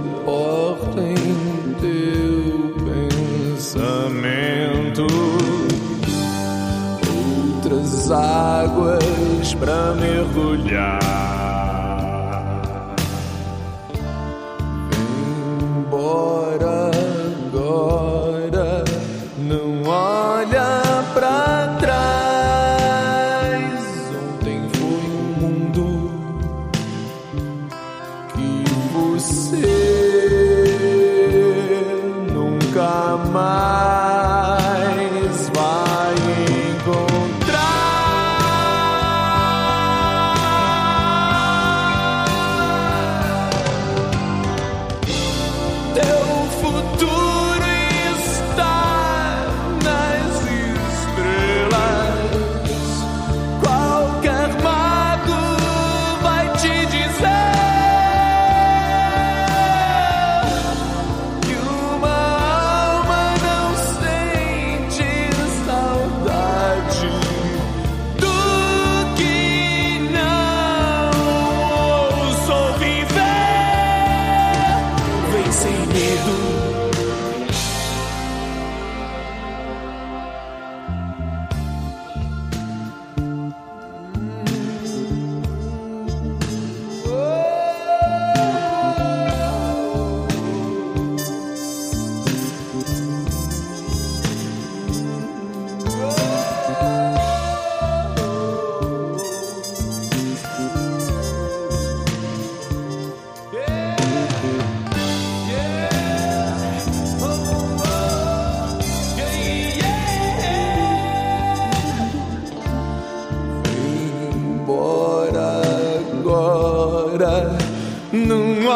porta em teu pensamento. Outras águas para mergulhar.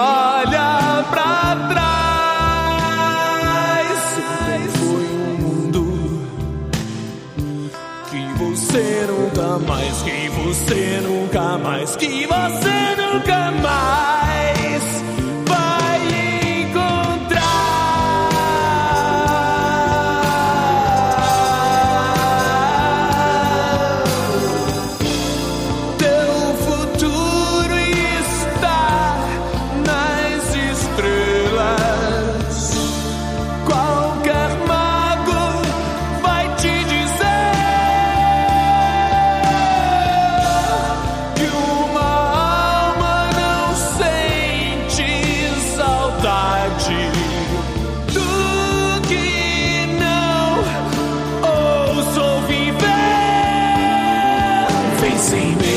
olha pra trás. Foi um mundo que você nunca mais, que você nunca mais, que você nunca mais. see me.